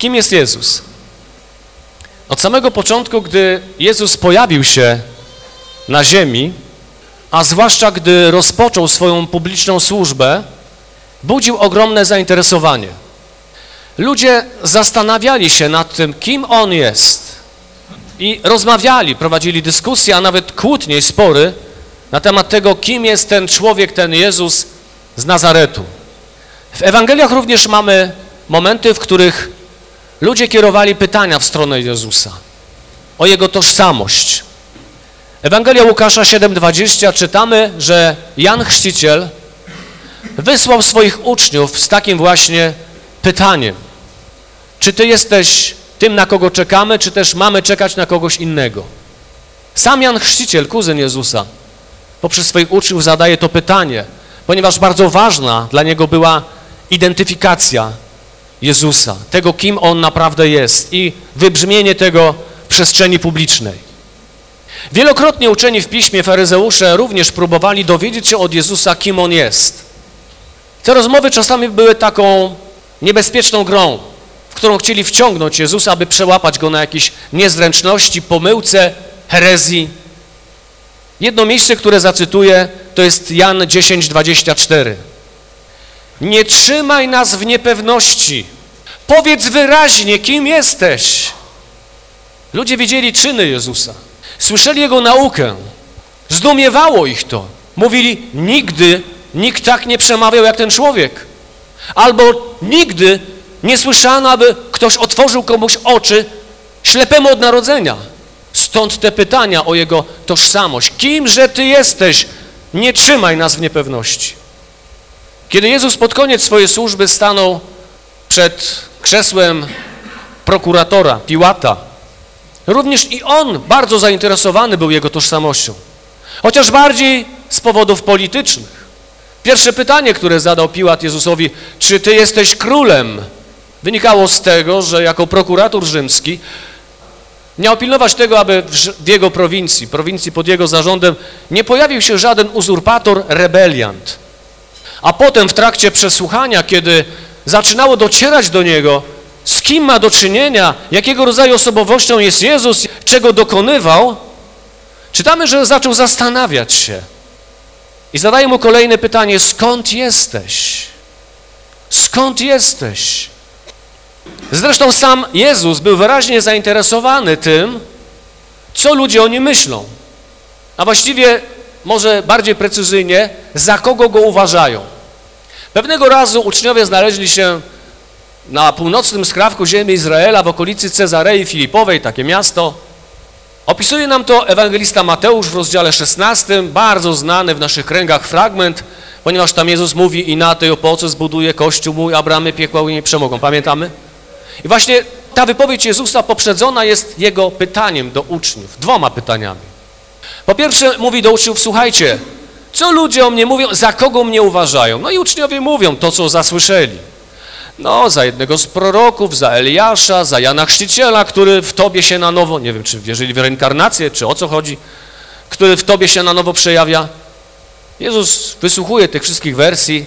Kim jest Jezus? Od samego początku, gdy Jezus pojawił się na ziemi, a zwłaszcza gdy rozpoczął swoją publiczną służbę, budził ogromne zainteresowanie. Ludzie zastanawiali się nad tym, kim On jest i rozmawiali, prowadzili dyskusje, a nawet kłótnie i spory na temat tego, kim jest ten człowiek, ten Jezus z Nazaretu. W Ewangeliach również mamy momenty, w których ludzie kierowali pytania w stronę Jezusa o Jego tożsamość. Ewangelia Łukasza 7,20 czytamy, że Jan Chrzciciel wysłał swoich uczniów z takim właśnie pytaniem. Czy Ty jesteś tym, na kogo czekamy, czy też mamy czekać na kogoś innego? Sam Jan Chrzciciel, kuzyn Jezusa, poprzez swoich uczniów zadaje to pytanie, ponieważ bardzo ważna dla niego była identyfikacja Jezusa, tego, kim On naprawdę jest i wybrzmienie tego w przestrzeni publicznej. Wielokrotnie uczeni w piśmie faryzeusze również próbowali dowiedzieć się od Jezusa, kim On jest. Te rozmowy czasami były taką niebezpieczną grą, w którą chcieli wciągnąć Jezusa, aby przełapać Go na jakieś niezręczności, pomyłce, herezji. Jedno miejsce, które zacytuję, to jest Jan 10:24. Nie trzymaj nas w niepewności. Powiedz wyraźnie, kim jesteś. Ludzie widzieli czyny Jezusa. Słyszeli Jego naukę. Zdumiewało ich to. Mówili, nigdy nikt tak nie przemawiał jak ten człowiek. Albo nigdy nie słyszano, aby ktoś otworzył komuś oczy ślepemu od narodzenia. Stąd te pytania o Jego tożsamość. Kimże Ty jesteś? Nie trzymaj nas w niepewności. Kiedy Jezus pod koniec swojej służby stanął przed krzesłem prokuratora, Piłata, również i on bardzo zainteresowany był jego tożsamością, chociaż bardziej z powodów politycznych. Pierwsze pytanie, które zadał Piłat Jezusowi, czy Ty jesteś królem, wynikało z tego, że jako prokurator rzymski miał pilnować tego, aby w jego prowincji, prowincji pod jego zarządem, nie pojawił się żaden uzurpator, rebeliant. A potem w trakcie przesłuchania, kiedy zaczynało docierać do niego, z kim ma do czynienia, jakiego rodzaju osobowością jest Jezus, czego dokonywał, czytamy, że zaczął zastanawiać się. I zadaje mu kolejne pytanie, skąd jesteś? Skąd jesteś? Zresztą sam Jezus był wyraźnie zainteresowany tym, co ludzie o nim myślą. A właściwie, może bardziej precyzyjnie, za kogo go uważają. Pewnego razu uczniowie znaleźli się na północnym skrawku ziemi Izraela, w okolicy Cezarei Filipowej, takie miasto. Opisuje nam to ewangelista Mateusz w rozdziale 16, bardzo znany w naszych kręgach fragment, ponieważ tam Jezus mówi i na tej opoce zbuduje Kościół mój, a bramy piekła nie przemogą. Pamiętamy? I właśnie ta wypowiedź Jezusa poprzedzona jest Jego pytaniem do uczniów, dwoma pytaniami. Po pierwsze mówi do uczniów, słuchajcie, co ludzie o mnie mówią, za kogo mnie uważają? No i uczniowie mówią to, co zasłyszeli. No, za jednego z proroków, za Eliasza, za Jana Chrzciciela, który w Tobie się na nowo, nie wiem, czy wierzyli w reinkarnację, czy o co chodzi, który w Tobie się na nowo przejawia. Jezus wysłuchuje tych wszystkich wersji,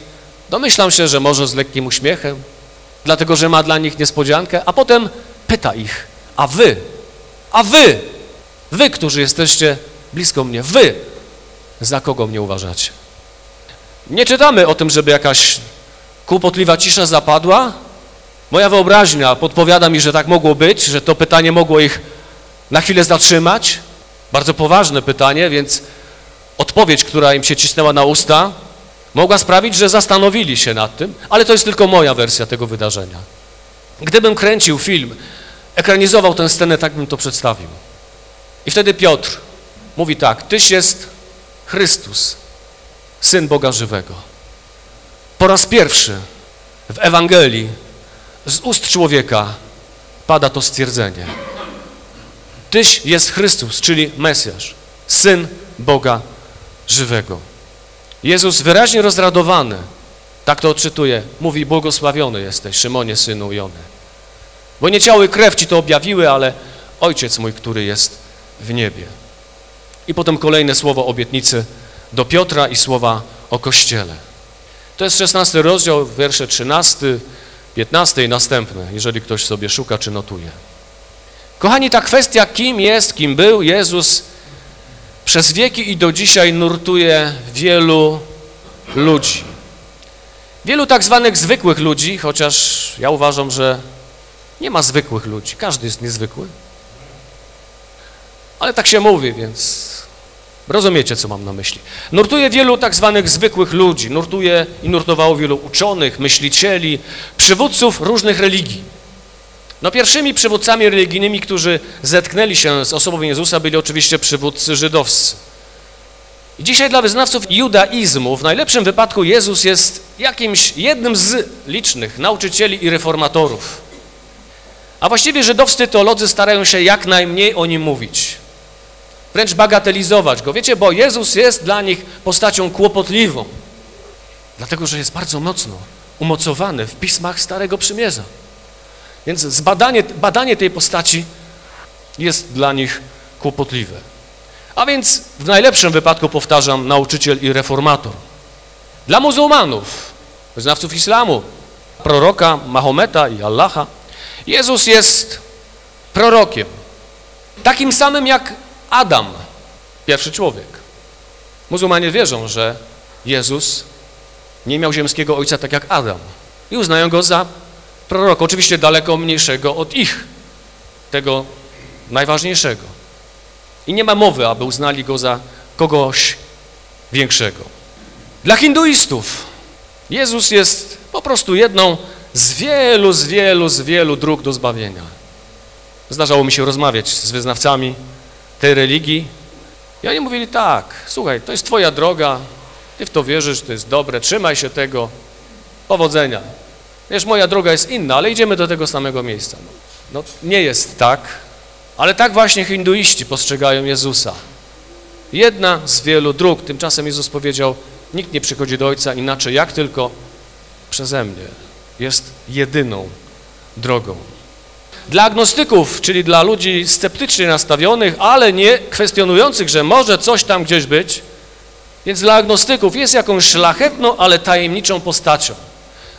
domyślam się, że może z lekkim uśmiechem, dlatego, że ma dla nich niespodziankę, a potem pyta ich, a wy, a wy, wy, którzy jesteście blisko mnie, wy, za kogo mnie uważacie? Nie czytamy o tym, żeby jakaś kłopotliwa cisza zapadła. Moja wyobraźnia podpowiada mi, że tak mogło być, że to pytanie mogło ich na chwilę zatrzymać. Bardzo poważne pytanie, więc odpowiedź, która im się cisnęła na usta, mogła sprawić, że zastanowili się nad tym, ale to jest tylko moja wersja tego wydarzenia. Gdybym kręcił film, ekranizował tę scenę, tak bym to przedstawił. I wtedy Piotr mówi tak, Tyś jest Chrystus, Syn Boga żywego. Po raz pierwszy w Ewangelii z ust człowieka pada to stwierdzenie. Tyś jest Chrystus, czyli Mesjasz, Syn Boga żywego. Jezus wyraźnie rozradowany, tak to odczytuje, mówi, błogosławiony jesteś, Szymonie, synu Jony. Bo nie ciało i krew ci to objawiły, ale Ojciec mój, który jest w niebie. I potem kolejne słowo obietnicy do Piotra i słowa o Kościele. To jest 16 rozdział, wiersze 13, 15 i następne, jeżeli ktoś sobie szuka czy notuje. Kochani, ta kwestia, kim jest, kim był Jezus, przez wieki i do dzisiaj nurtuje wielu ludzi. Wielu tak zwanych zwykłych ludzi, chociaż ja uważam, że nie ma zwykłych ludzi, każdy jest niezwykły. Ale tak się mówi, więc rozumiecie, co mam na myśli. Nurtuje wielu tak zwanych zwykłych ludzi, nurtuje i nurtowało wielu uczonych, myślicieli, przywódców różnych religii. No pierwszymi przywódcami religijnymi, którzy zetknęli się z osobą Jezusa, byli oczywiście przywódcy żydowscy. I dzisiaj dla wyznawców judaizmu w najlepszym wypadku Jezus jest jakimś jednym z licznych nauczycieli i reformatorów. A właściwie żydowscy teolodzy starają się jak najmniej o nim mówić. Wręcz bagatelizować go. Wiecie, bo Jezus jest dla nich postacią kłopotliwą. Dlatego, że jest bardzo mocno umocowany w pismach Starego Przymierza. Więc zbadanie, badanie tej postaci jest dla nich kłopotliwe. A więc w najlepszym wypadku, powtarzam, nauczyciel i reformator. Dla muzułmanów, wyznawców islamu, proroka Mahometa i Allaha, Jezus jest prorokiem, takim samym jak Adam, pierwszy człowiek. Muzułmanie wierzą, że Jezus nie miał ziemskiego ojca tak jak Adam i uznają go za proroka, oczywiście daleko mniejszego od ich, tego najważniejszego. I nie ma mowy, aby uznali go za kogoś większego. Dla hinduistów Jezus jest po prostu jedną z wielu, z wielu, z wielu dróg do zbawienia. Zdarzało mi się rozmawiać z wyznawcami tej religii i oni mówili tak, słuchaj, to jest twoja droga, ty w to wierzysz, to jest dobre, trzymaj się tego, powodzenia. Wiesz, moja droga jest inna, ale idziemy do tego samego miejsca. No, nie jest tak, ale tak właśnie hinduiści postrzegają Jezusa. Jedna z wielu dróg. Tymczasem Jezus powiedział, nikt nie przychodzi do Ojca inaczej, jak tylko przeze mnie. Jest jedyną drogą. Dla agnostyków, czyli dla ludzi sceptycznie nastawionych, ale nie kwestionujących, że może coś tam gdzieś być, więc dla agnostyków jest jakąś szlachetną, ale tajemniczą postacią.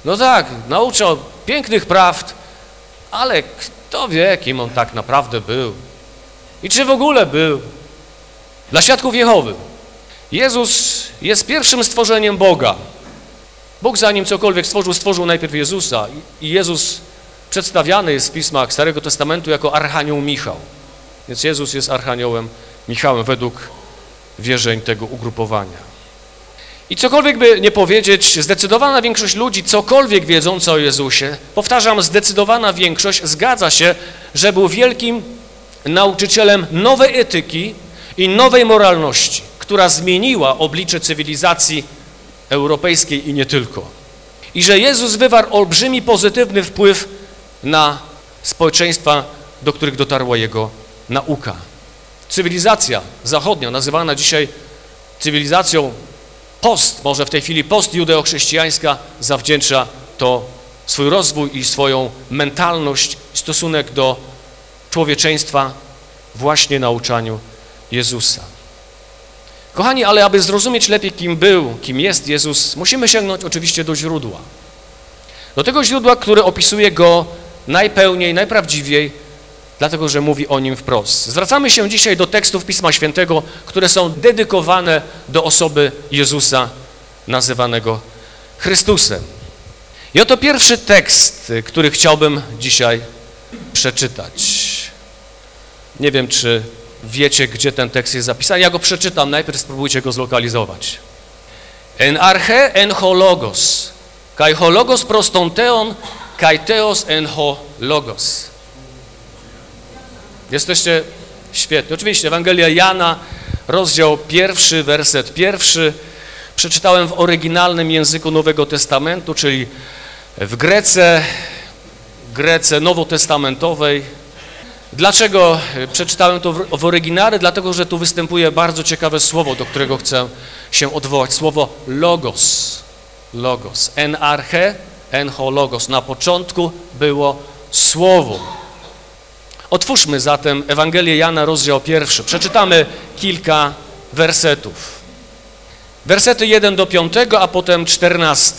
No tak, nauczał pięknych prawd, ale kto wie, kim on tak naprawdę był i czy w ogóle był. Dla świadków Jehowy Jezus jest pierwszym stworzeniem Boga. Bóg zanim cokolwiek stworzył, stworzył najpierw Jezusa i Jezus przedstawiany jest w pismach Starego Testamentu jako Archanioł Michał. Więc Jezus jest Archaniołem Michałem według wierzeń tego ugrupowania. I cokolwiek by nie powiedzieć, zdecydowana większość ludzi, cokolwiek wiedząca o Jezusie, powtarzam, zdecydowana większość zgadza się, że był wielkim nauczycielem nowej etyki i nowej moralności, która zmieniła oblicze cywilizacji europejskiej i nie tylko. I że Jezus wywarł olbrzymi pozytywny wpływ na społeczeństwa, do których dotarła Jego nauka. Cywilizacja zachodnia, nazywana dzisiaj cywilizacją post, może w tej chwili post judeochrześcijańska zawdzięcza to swój rozwój i swoją mentalność, stosunek do człowieczeństwa właśnie nauczaniu Jezusa. Kochani, ale aby zrozumieć lepiej, kim był, kim jest Jezus, musimy sięgnąć oczywiście do źródła. Do tego źródła, które opisuje Go najpełniej, najprawdziwiej, dlatego że mówi o nim wprost. Zwracamy się dzisiaj do tekstów Pisma Świętego, które są dedykowane do osoby Jezusa, nazywanego Chrystusem. I oto pierwszy tekst, który chciałbym dzisiaj przeczytać. Nie wiem, czy wiecie, gdzie ten tekst jest zapisany. Ja go przeczytam, najpierw spróbujcie go zlokalizować. En arche en ho logos, kai ho logos prostonteon, kai teos en ho logos. Jesteście świetni. Oczywiście Ewangelia Jana, rozdział pierwszy, werset pierwszy. Przeczytałem w oryginalnym języku Nowego Testamentu, czyli w Grece, Grece nowotestamentowej. Dlaczego przeczytałem to w, w oryginale? Dlatego, że tu występuje bardzo ciekawe słowo, do którego chcę się odwołać. Słowo logos. Logos. En arche, en ho logos. Na początku było słowo. Otwórzmy zatem Ewangelię Jana, rozdział pierwszy. Przeczytamy kilka wersetów. Wersety 1 do 5, a potem 14.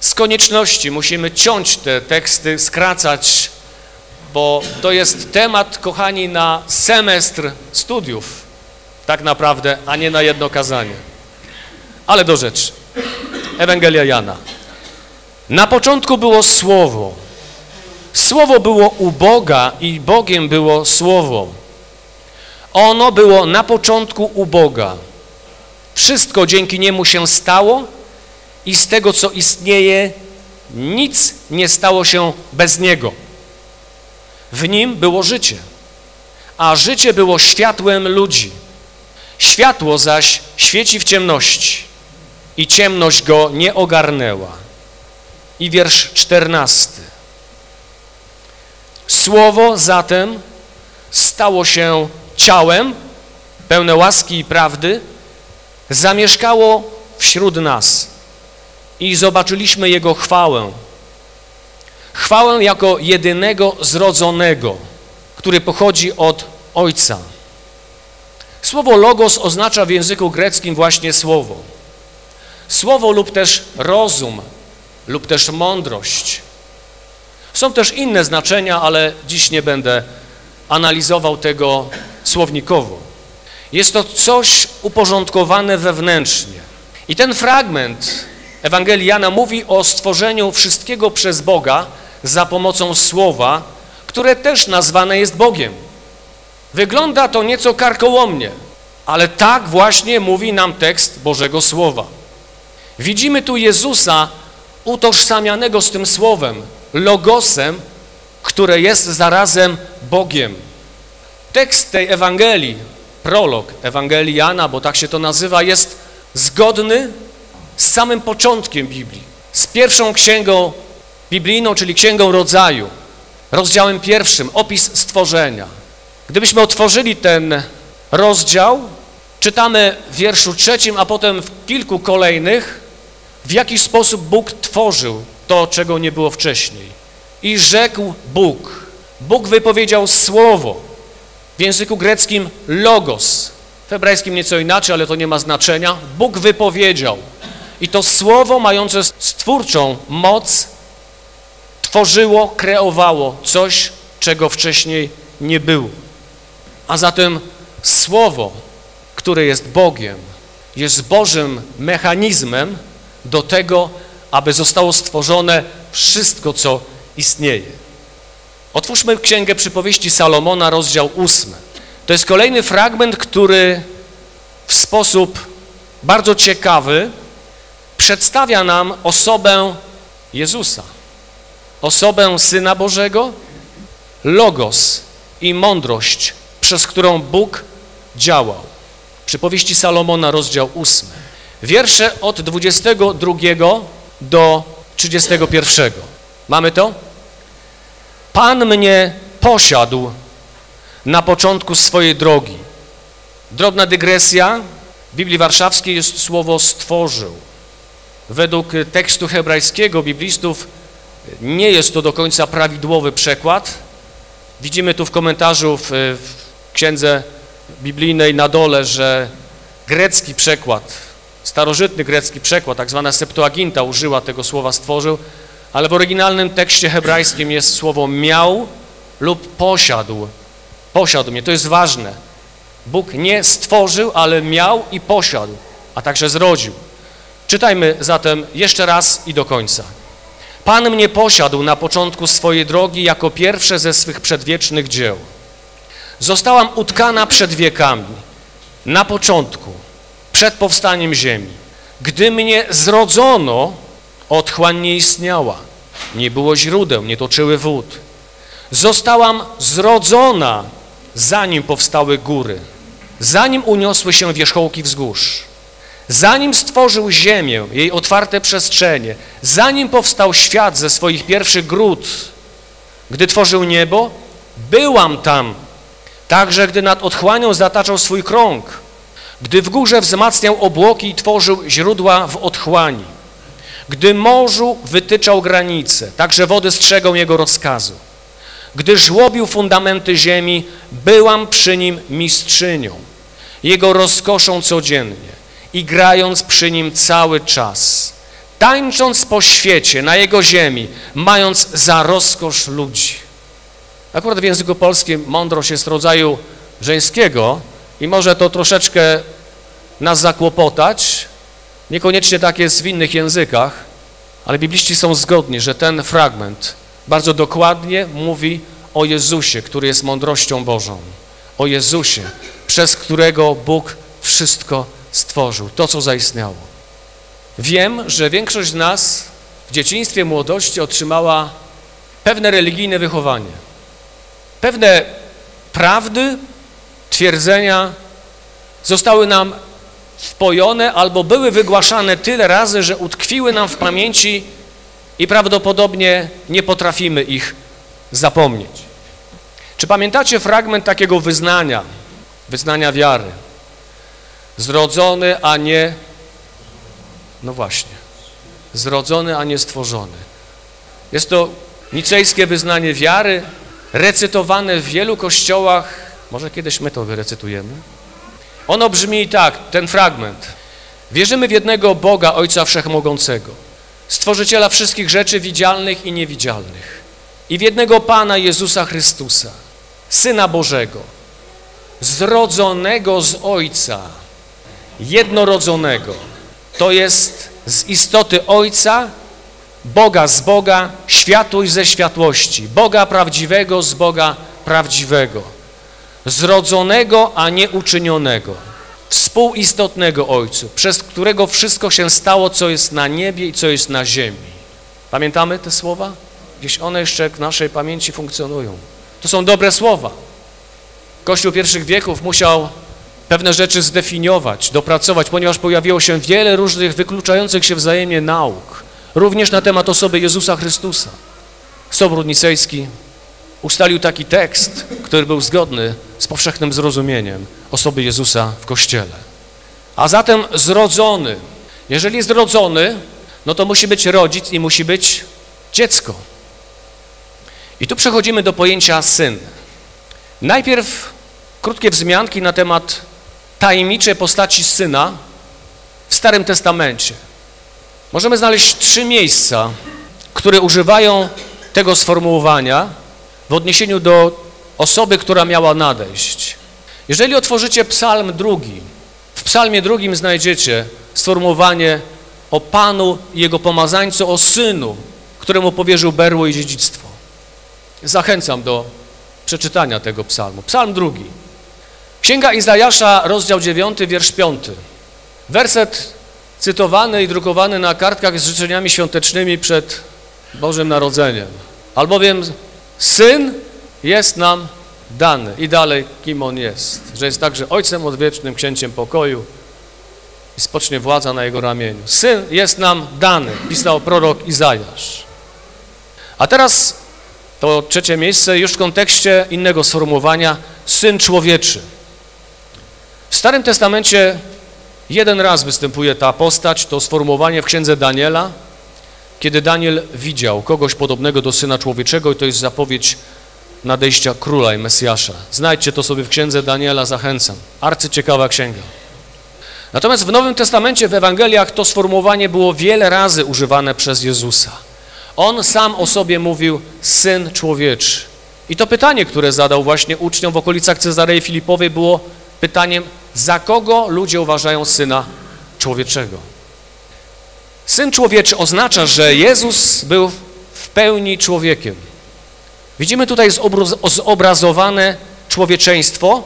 z konieczności musimy ciąć te teksty, skracać, bo to jest temat, kochani, na semestr studiów, tak naprawdę, a nie na jedno kazanie. Ale do rzeczy. Ewangelia Jana. Na początku było Słowo. Słowo było u Boga i Bogiem było Słowo. Ono było na początku u Boga. Wszystko dzięki Niemu się stało i z tego, co istnieje, nic nie stało się bez Niego. W Nim było życie, a życie było światłem ludzi. Światło zaś świeci w ciemności i ciemność go nie ogarnęła. I wiersz czternasty. Słowo zatem stało się ciałem, pełne łaski i prawdy, zamieszkało wśród nas i zobaczyliśmy Jego chwałę. Chwałę jako jedynego zrodzonego, który pochodzi od Ojca. Słowo logos oznacza w języku greckim właśnie słowo. Słowo lub też rozum, lub też mądrość. Są też inne znaczenia, ale dziś nie będę analizował tego słownikowo. Jest to coś uporządkowane wewnętrznie. I ten fragment Ewangelii Jana mówi o stworzeniu wszystkiego przez Boga za pomocą Słowa, które też nazwane jest Bogiem. Wygląda to nieco karkołomnie, ale tak właśnie mówi nam tekst Bożego Słowa. Widzimy tu Jezusa utożsamianego z tym Słowem, Logosem, które jest zarazem Bogiem. Tekst tej Ewangelii, prolog Ewangelii Jana, bo tak się to nazywa, jest zgodny z samym początkiem Biblii, z pierwszą księgą biblijną, czyli księgą rodzaju, rozdziałem pierwszym, opis stworzenia. Gdybyśmy otworzyli ten rozdział, czytamy w wierszu trzecim, a potem w kilku kolejnych, w jaki sposób Bóg tworzył to, czego nie było wcześniej. I rzekł Bóg. Bóg wypowiedział słowo, w języku greckim logos, w hebrajskim nieco inaczej, ale to nie ma znaczenia. Bóg wypowiedział. I to słowo mające stwórczą moc tworzyło, kreowało coś, czego wcześniej nie było. A zatem słowo, które jest Bogiem, jest Bożym mechanizmem do tego, aby zostało stworzone wszystko, co istnieje. Otwórzmy Księgę Przypowieści Salomona, rozdział 8. To jest kolejny fragment, który w sposób bardzo ciekawy przedstawia nam osobę Jezusa, osobę Syna Bożego, Logos i mądrość, przez którą Bóg działał. Przypowieści Salomona, rozdział 8. Wiersze od 22 do 31. Mamy to? Pan mnie posiadł na początku swojej drogi. Drobna dygresja. W Biblii Warszawskiej jest słowo stworzył. Według tekstu hebrajskiego biblistów nie jest to do końca prawidłowy przekład. Widzimy tu w komentarzu w, w księdze biblijnej na dole, że grecki przekład, starożytny grecki przekład, tak zwana Septuaginta użyła tego słowa stworzył, ale w oryginalnym tekście hebrajskim jest słowo miał lub posiadł. Posiadł mnie, to jest ważne. Bóg nie stworzył, ale miał i posiadł, a także zrodził. Czytajmy zatem jeszcze raz i do końca. Pan mnie posiadł na początku swojej drogi jako pierwsze ze swych przedwiecznych dzieł. Zostałam utkana przed wiekami, na początku, przed powstaniem ziemi. Gdy mnie zrodzono, otchłań nie istniała, nie było źródeł, nie toczyły wód. Zostałam zrodzona, zanim powstały góry, zanim uniosły się wierzchołki wzgórz. Zanim stworzył ziemię, jej otwarte przestrzenie, zanim powstał świat ze swoich pierwszych gród, gdy tworzył niebo, byłam tam, także gdy nad otchłanią zataczał swój krąg, gdy w górze wzmacniał obłoki i tworzył źródła w otchłani, gdy morzu wytyczał granice, także wody strzegą jego rozkazu, gdy żłobił fundamenty ziemi, byłam przy nim mistrzynią, jego rozkoszą codziennie i grając przy nim cały czas. tańcząc po świecie, na Jego ziemi, mając za rozkosz ludzi. Akurat w języku polskim mądrość jest rodzaju żeńskiego i może to troszeczkę nas zakłopotać, niekoniecznie tak jest w innych językach, ale bibliści są zgodni, że ten fragment bardzo dokładnie mówi o Jezusie, który jest mądrością Bożą, o Jezusie, przez którego Bóg wszystko stworzył, to co zaistniało. Wiem, że większość z nas w dzieciństwie, młodości otrzymała pewne religijne wychowanie, pewne prawdy, twierdzenia zostały nam wpojone albo były wygłaszane tyle razy, że utkwiły nam w pamięci i prawdopodobnie nie potrafimy ich zapomnieć. Czy pamiętacie fragment takiego wyznania, wyznania wiary? Zrodzony, a nie, no właśnie, zrodzony, a nie stworzony. Jest to nicejskie wyznanie wiary, recytowane w wielu kościołach, może kiedyś my to wyrecytujemy. Ono brzmi tak, ten fragment. Wierzymy w jednego Boga, Ojca Wszechmogącego, Stworzyciela wszystkich rzeczy widzialnych i niewidzialnych i w jednego Pana Jezusa Chrystusa, Syna Bożego, zrodzonego z Ojca, jednorodzonego, to jest z istoty Ojca, Boga z Boga, światłość ze światłości, Boga prawdziwego z Boga prawdziwego, zrodzonego, a nie uczynionego, współistotnego Ojcu, przez którego wszystko się stało, co jest na niebie i co jest na ziemi. Pamiętamy te słowa? Gdzieś one jeszcze w naszej pamięci funkcjonują. To są dobre słowa. Kościół pierwszych wieków musiał pewne rzeczy zdefiniować, dopracować, ponieważ pojawiło się wiele różnych wykluczających się wzajemnie nauk, również na temat osoby Jezusa Chrystusa. Sobór Nicejski ustalił taki tekst, który był zgodny z powszechnym zrozumieniem osoby Jezusa w Kościele. A zatem zrodzony. Jeżeli jest rodzony, no to musi być rodzic i musi być dziecko. I tu przechodzimy do pojęcia syn. Najpierw krótkie wzmianki na temat tajemniczej postaci syna w Starym Testamencie. Możemy znaleźć trzy miejsca, które używają tego sformułowania w odniesieniu do osoby, która miała nadejść. Jeżeli otworzycie psalm drugi, w psalmie drugim znajdziecie sformułowanie o Panu i Jego pomazańcu, o Synu, któremu powierzył berło i dziedzictwo. Zachęcam do przeczytania tego psalmu. Psalm drugi. Księga Izajasza, rozdział 9, wiersz 5. Werset cytowany i drukowany na kartkach z życzeniami świątecznymi przed Bożym Narodzeniem. Albowiem Syn jest nam dany. I dalej, kim On jest. Że jest także Ojcem Odwiecznym, Księciem Pokoju i spocznie władza na Jego ramieniu. Syn jest nam dany, pisał prorok Izajasz. A teraz to trzecie miejsce już w kontekście innego sformułowania, Syn Człowieczy. W Starym Testamencie jeden raz występuje ta postać, to sformułowanie w księdze Daniela, kiedy Daniel widział kogoś podobnego do Syna Człowieczego i to jest zapowiedź nadejścia Króla i Mesjasza. Znajdźcie to sobie w księdze Daniela, zachęcam. Arcyciekawa księga. Natomiast w Nowym Testamencie, w Ewangeliach to sformułowanie było wiele razy używane przez Jezusa. On sam o sobie mówił Syn Człowieczy. I to pytanie, które zadał właśnie uczniom w okolicach Cezarei Filipowej było pytaniem, za kogo ludzie uważają Syna Człowieczego. Syn Człowieczy oznacza, że Jezus był w pełni człowiekiem. Widzimy tutaj zobrazowane człowieczeństwo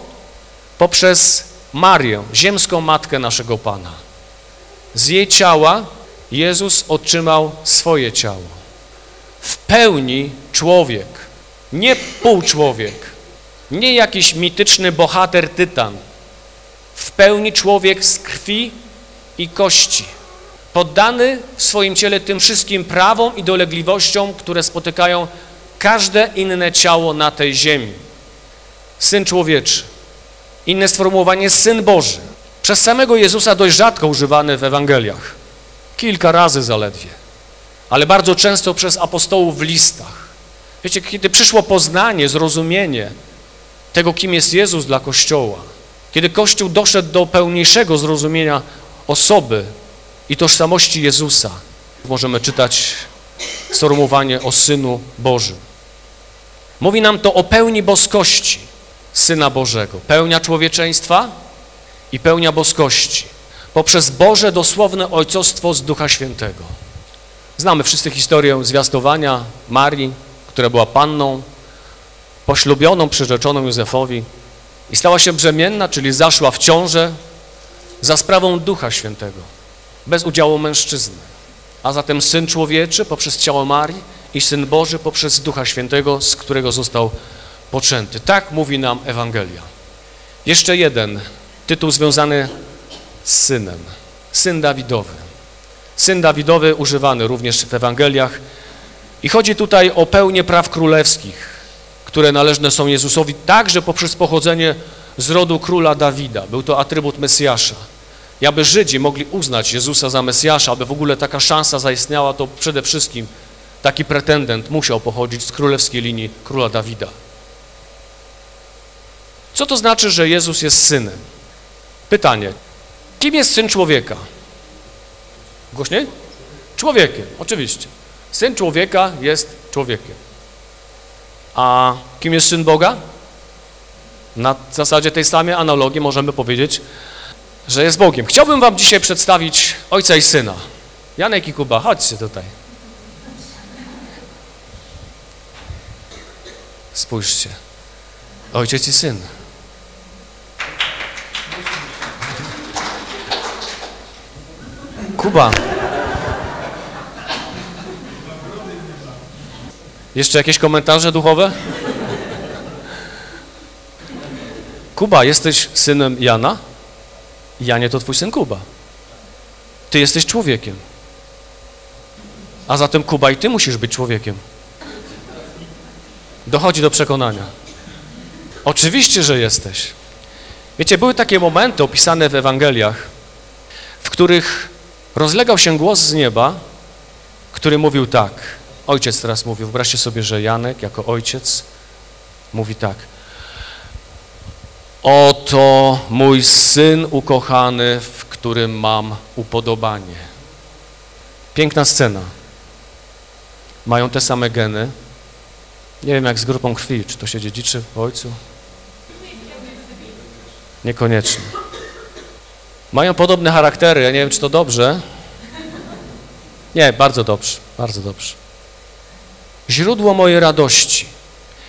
poprzez Marię, ziemską matkę naszego Pana. Z jej ciała Jezus otrzymał swoje ciało. W pełni człowiek, nie półczłowiek, nie jakiś mityczny bohater tytan. W pełni człowiek z krwi i kości, poddany w swoim ciele tym wszystkim prawom i dolegliwościom, które spotykają każde inne ciało na tej ziemi. Syn człowieczy. Inne sformułowanie Syn Boży. Przez samego Jezusa dość rzadko używane w Ewangeliach. Kilka razy zaledwie. Ale bardzo często przez apostołów w listach. Wiecie, kiedy przyszło poznanie, zrozumienie tego, kim jest Jezus dla Kościoła, kiedy Kościół doszedł do pełniejszego zrozumienia osoby i tożsamości Jezusa, możemy czytać sformułowanie o Synu Bożym. Mówi nam to o pełni boskości Syna Bożego. Pełnia człowieczeństwa i pełnia boskości. Poprzez Boże dosłowne ojcostwo z Ducha Świętego. Znamy wszyscy historię zwiastowania Marii, która była panną, poślubioną, przyrzeczoną Józefowi i stała się brzemienna, czyli zaszła w ciążę za sprawą Ducha Świętego, bez udziału mężczyzny. A zatem Syn Człowieczy poprzez ciało Marii i Syn Boży poprzez Ducha Świętego, z którego został poczęty. Tak mówi nam Ewangelia. Jeszcze jeden tytuł związany z Synem. Syn Dawidowy. Syn Dawidowy używany również w Ewangeliach i chodzi tutaj o pełnię praw królewskich, które należne są Jezusowi także poprzez pochodzenie z rodu króla Dawida. Był to atrybut Mesjasza. I aby Żydzi mogli uznać Jezusa za Mesjasza, aby w ogóle taka szansa zaistniała, to przede wszystkim taki pretendent musiał pochodzić z królewskiej linii króla Dawida. Co to znaczy, że Jezus jest synem? Pytanie. Kim jest syn człowieka? Głośniej? Człowiekiem, oczywiście. Syn człowieka jest człowiekiem. A kim jest syn Boga? Na zasadzie tej samej analogii możemy powiedzieć, że jest Bogiem. Chciałbym wam dzisiaj przedstawić ojca i syna. Janek i Kuba, chodźcie tutaj. Spójrzcie. Ojciec i syn. Kuba. Jeszcze jakieś komentarze duchowe? Kuba, jesteś synem Jana? Janie to twój syn Kuba. Ty jesteś człowiekiem. A zatem Kuba i ty musisz być człowiekiem. Dochodzi do przekonania. Oczywiście, że jesteś. Wiecie, były takie momenty opisane w Ewangeliach, w których rozlegał się głos z nieba, który mówił tak. Ojciec teraz mówił, wyobraźcie sobie, że Janek jako ojciec mówi tak. Oto mój syn ukochany, w którym mam upodobanie. Piękna scena. Mają te same geny. Nie wiem jak z grupą krwi, czy to się dziedziczy w ojcu? Niekoniecznie. Mają podobne charaktery, ja nie wiem, czy to dobrze. Nie, bardzo dobrze, bardzo dobrze. Źródło mojej radości.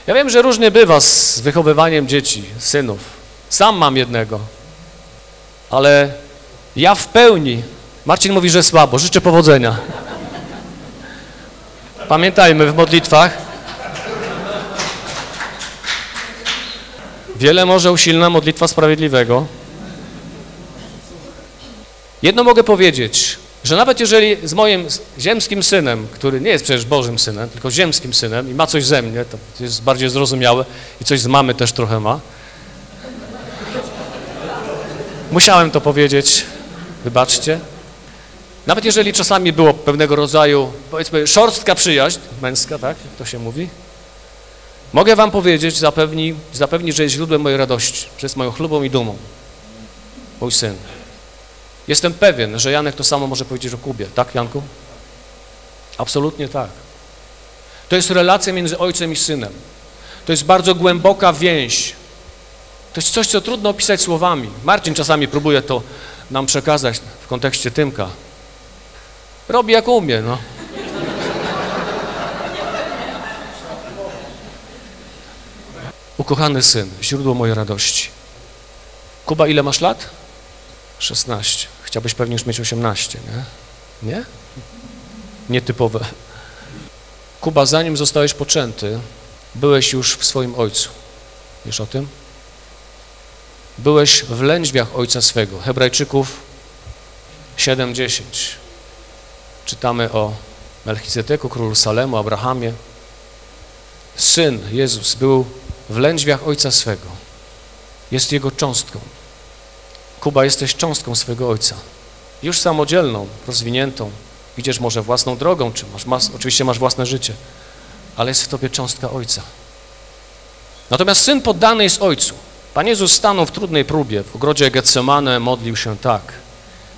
Ja wiem, że różnie bywa z wychowywaniem dzieci, synów. Sam mam jednego, ale ja w pełni, Marcin mówi, że słabo, życzę powodzenia. Pamiętajmy w modlitwach, wiele może usilna modlitwa sprawiedliwego. Jedno mogę powiedzieć, że nawet jeżeli z moim ziemskim synem, który nie jest przecież Bożym synem, tylko ziemskim synem i ma coś ze mnie, to jest bardziej zrozumiałe i coś z mamy też trochę ma, Musiałem to powiedzieć, wybaczcie. Nawet jeżeli czasami było pewnego rodzaju, powiedzmy, szorstka przyjaźń, męska, tak, jak to się mówi, mogę wam powiedzieć, zapewni, zapewnić, że jest źródłem mojej radości, że jest moją chlubą i dumą. Mój syn. Jestem pewien, że Janek to samo może powiedzieć o Kubie. Tak, Janku? Absolutnie tak. To jest relacja między ojcem i synem. To jest bardzo głęboka więź, to jest coś, co trudno opisać słowami. Marcin czasami próbuje to nam przekazać w kontekście Tymka. Robi jak umie, no. Ukochany syn, źródło mojej radości. Kuba, ile masz lat? 16. Chciałbyś pewnie już mieć 18, nie? Nie? Nietypowe. Kuba, zanim zostałeś poczęty, byłeś już w swoim ojcu. Wiesz o tym? Byłeś w lędźwiach ojca swego. Hebrajczyków 7:10. Czytamy o Melchizedeku, królu Salemu, Abrahamie. Syn Jezus był w lędźwiach ojca swego. Jest jego cząstką. Kuba, jesteś cząstką swego ojca. Już samodzielną, rozwiniętą. Idziesz może własną drogą, czy masz, oczywiście masz własne życie, ale jest w tobie cząstka ojca. Natomiast syn poddany jest ojcu. Pan Jezus stanął w trudnej próbie. W ogrodzie Getsemane modlił się tak,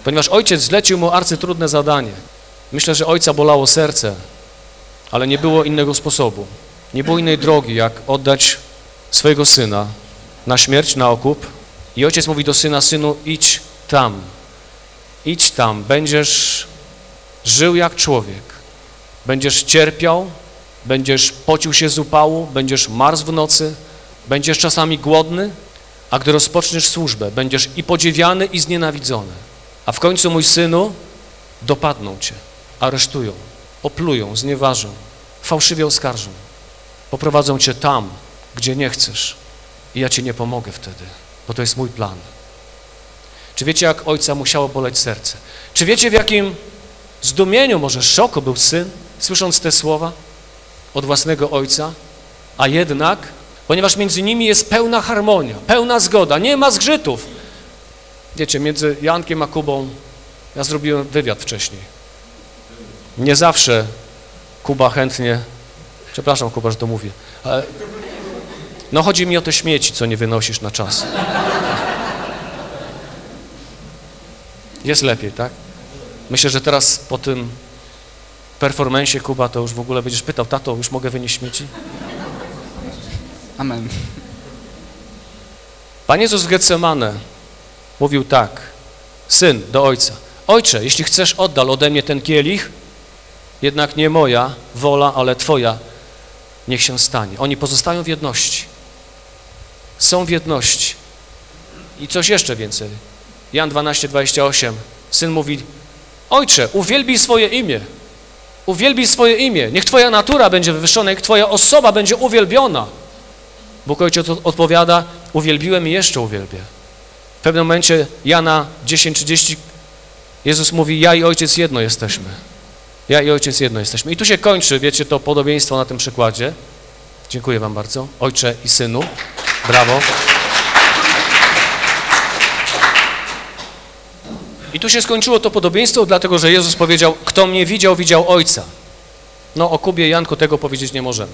ponieważ ojciec zlecił mu arcytrudne zadanie. Myślę, że ojca bolało serce, ale nie było innego sposobu. Nie było innej drogi, jak oddać swojego syna na śmierć, na okup. I ojciec mówi do syna, synu, idź tam, idź tam, będziesz żył jak człowiek, będziesz cierpiał, będziesz pocił się z upału, będziesz marzł w nocy, będziesz czasami głodny, a gdy rozpoczniesz służbę, będziesz i podziwiany, i znienawidzony. A w końcu, mój synu, dopadną cię, aresztują, oplują, znieważą, fałszywie oskarżą. Poprowadzą cię tam, gdzie nie chcesz i ja ci nie pomogę wtedy, bo to jest mój plan. Czy wiecie, jak ojca musiało boleć serce? Czy wiecie, w jakim zdumieniu, może szoku był syn, słysząc te słowa od własnego ojca? A jednak, ponieważ między nimi jest pełna harmonia, pełna zgoda, nie ma zgrzytów. Wiecie, między Jankiem a Kubą, ja zrobiłem wywiad wcześniej. Nie zawsze Kuba chętnie, przepraszam Kuba, że to mówię, ale no chodzi mi o te śmieci, co nie wynosisz na czas. Jest lepiej, tak? Myślę, że teraz po tym performensie Kuba to już w ogóle będziesz pytał, tato, już mogę wynieść śmieci? Amen. Pan Jezus w Getsemane mówił tak, syn do ojca, ojcze, jeśli chcesz oddal ode mnie ten kielich, jednak nie moja wola, ale twoja niech się stanie. Oni pozostają w jedności. Są w jedności. I coś jeszcze więcej. Jan 12, 28. Syn mówi, ojcze, uwielbij swoje imię. Uwielbij swoje imię. Niech twoja natura będzie wywyższona, niech twoja osoba będzie uwielbiona. Bóg Ojciec odpowiada, uwielbiłem i jeszcze uwielbię. W pewnym momencie Jana 10:30 Jezus mówi, ja i Ojciec jedno jesteśmy. Ja i Ojciec jedno jesteśmy. I tu się kończy, wiecie, to podobieństwo na tym przykładzie. Dziękuję Wam bardzo. Ojcze i Synu. Brawo. I tu się skończyło to podobieństwo, dlatego że Jezus powiedział, kto mnie widział, widział Ojca. No o Kubie Janku tego powiedzieć nie możemy.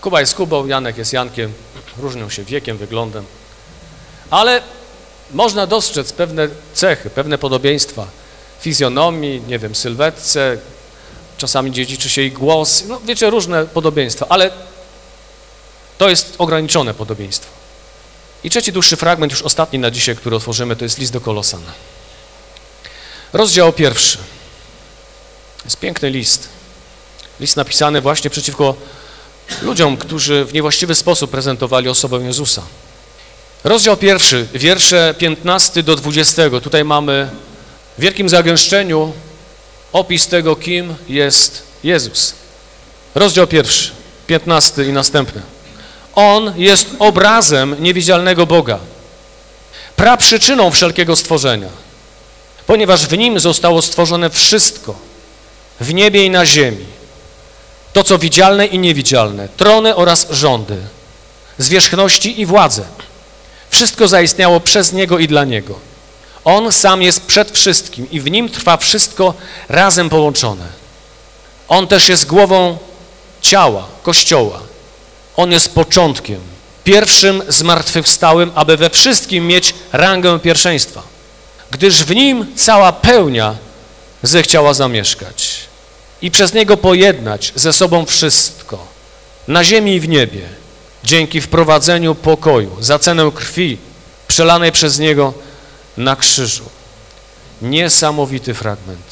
Kuba jest Kubą, Janek jest Jankiem, różnią się wiekiem, wyglądem, ale można dostrzec pewne cechy, pewne podobieństwa fizjonomii, nie wiem, sylwetce, czasami dziedziczy się i głos, no wiecie, różne podobieństwa, ale to jest ograniczone podobieństwo. I trzeci dłuższy fragment, już ostatni na dzisiaj, który otworzymy, to jest list do Kolosan. Rozdział pierwszy. Jest piękny list. List napisany właśnie przeciwko ludziom, którzy w niewłaściwy sposób prezentowali osobę Jezusa. Rozdział pierwszy, wiersze 15 do 20. Tutaj mamy w wielkim zagęszczeniu opis tego, kim jest Jezus. Rozdział pierwszy, 15 i następny. On jest obrazem niewidzialnego Boga, praprzyczyną wszelkiego stworzenia, ponieważ w Nim zostało stworzone wszystko, w niebie i na ziemi, to co widzialne i niewidzialne, trony oraz rządy, zwierzchności i władze. Wszystko zaistniało przez Niego i dla Niego. On sam jest przed wszystkim i w Nim trwa wszystko razem połączone. On też jest głową ciała, Kościoła. On jest początkiem, pierwszym zmartwychwstałym, aby we wszystkim mieć rangę pierwszeństwa, gdyż w Nim cała pełnia zechciała zamieszkać i przez Niego pojednać ze sobą wszystko, na ziemi i w niebie, dzięki wprowadzeniu pokoju, za cenę krwi przelanej przez Niego na krzyżu. Niesamowity fragment.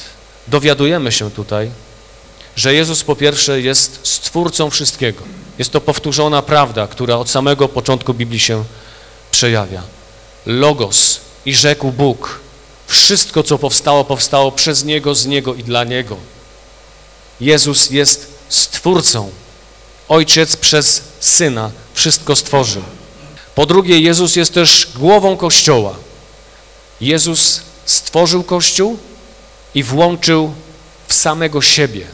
Dowiadujemy się tutaj, że Jezus po pierwsze jest stwórcą wszystkiego. Jest to powtórzona prawda, która od samego początku Biblii się przejawia. Logos i rzekł Bóg. Wszystko, co powstało, powstało przez Niego, z Niego i dla Niego. Jezus jest stwórcą. Ojciec przez Syna wszystko stworzył. Po drugie, Jezus jest też głową Kościoła. Jezus stworzył Kościół i włączył w samego siebie.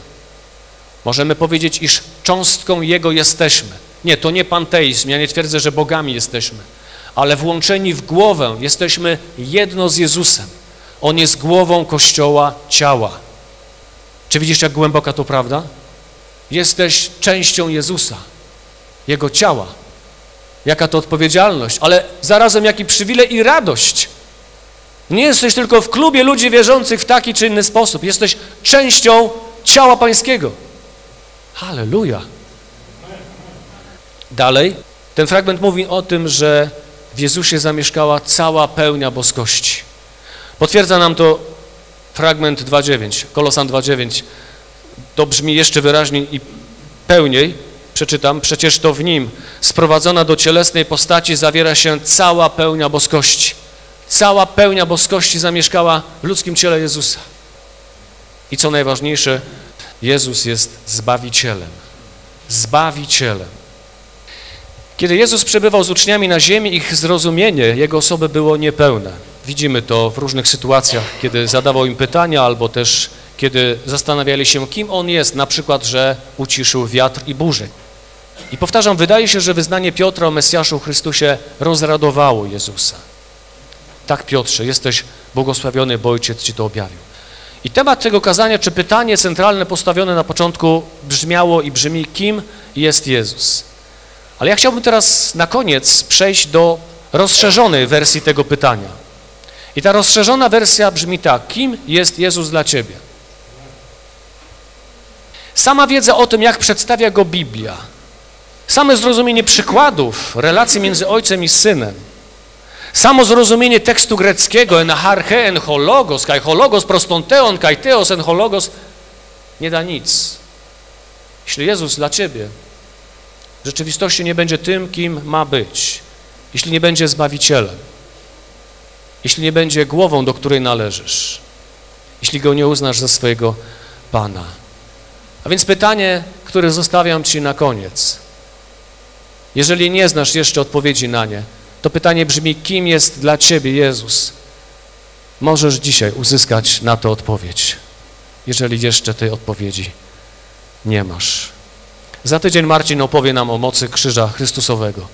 Możemy powiedzieć, iż cząstką Jego jesteśmy. Nie, to nie panteizm, ja nie twierdzę, że bogami jesteśmy, ale włączeni w głowę jesteśmy jedno z Jezusem. On jest głową Kościoła ciała. Czy widzisz, jak głęboka to prawda? Jesteś częścią Jezusa, Jego ciała. Jaka to odpowiedzialność, ale zarazem jaki przywilej i radość. Nie jesteś tylko w klubie ludzi wierzących w taki czy inny sposób. Jesteś częścią ciała pańskiego. Halleluja. Dalej, ten fragment mówi o tym, że w Jezusie zamieszkała cała pełnia boskości. Potwierdza nam to fragment 2.9, Kolosan 2.9. To brzmi jeszcze wyraźniej i pełniej. Przeczytam, przecież to w Nim, sprowadzona do cielesnej postaci, zawiera się cała pełnia boskości. Cała pełnia boskości zamieszkała w ludzkim ciele Jezusa. I co najważniejsze, Jezus jest Zbawicielem. Zbawicielem. Kiedy Jezus przebywał z uczniami na ziemi, ich zrozumienie Jego osoby było niepełne. Widzimy to w różnych sytuacjach, kiedy zadawał im pytania, albo też kiedy zastanawiali się, kim On jest, na przykład, że uciszył wiatr i burzę. I powtarzam, wydaje się, że wyznanie Piotra o Mesjaszu Chrystusie rozradowało Jezusa. Tak, Piotrze, jesteś błogosławiony, bo Ojciec Ci to objawił. I temat tego kazania, czy pytanie centralne postawione na początku brzmiało i brzmi, kim jest Jezus? Ale ja chciałbym teraz na koniec przejść do rozszerzonej wersji tego pytania. I ta rozszerzona wersja brzmi tak, kim jest Jezus dla Ciebie? Sama wiedza o tym, jak przedstawia Go Biblia, same zrozumienie przykładów relacji między Ojcem i Synem, samo zrozumienie tekstu greckiego en arche, en hologos, kai hologos prostonteon, kai teos en hologos, nie da nic. Jeśli Jezus dla Ciebie w rzeczywistości nie będzie tym, kim ma być, jeśli nie będzie Zbawicielem, jeśli nie będzie głową, do której należysz, jeśli Go nie uznasz za swojego Pana. A więc pytanie, które zostawiam Ci na koniec. Jeżeli nie znasz jeszcze odpowiedzi na nie, to pytanie brzmi, kim jest dla Ciebie Jezus? Możesz dzisiaj uzyskać na to odpowiedź, jeżeli jeszcze tej odpowiedzi nie masz. Za tydzień Marcin opowie nam o mocy krzyża Chrystusowego,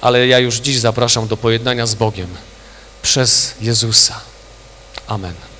ale ja już dziś zapraszam do pojednania z Bogiem przez Jezusa. Amen.